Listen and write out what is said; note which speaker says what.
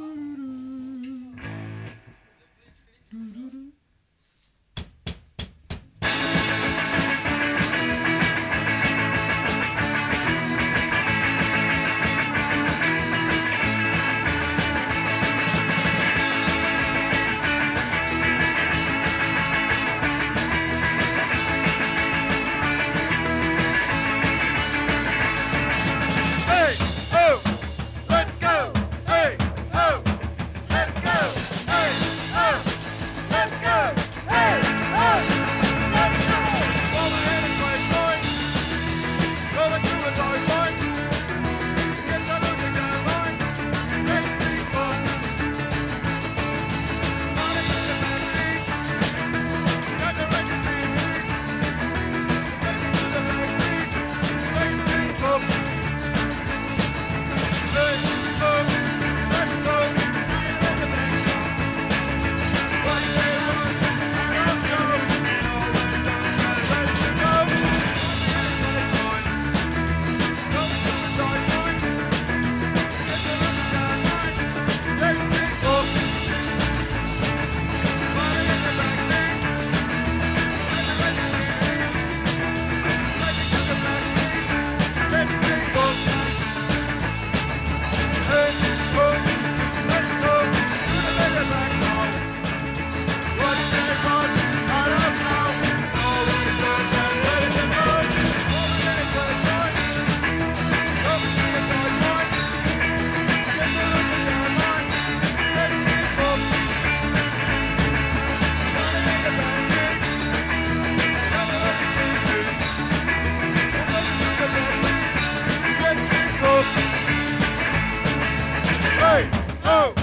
Speaker 1: Hey, oh,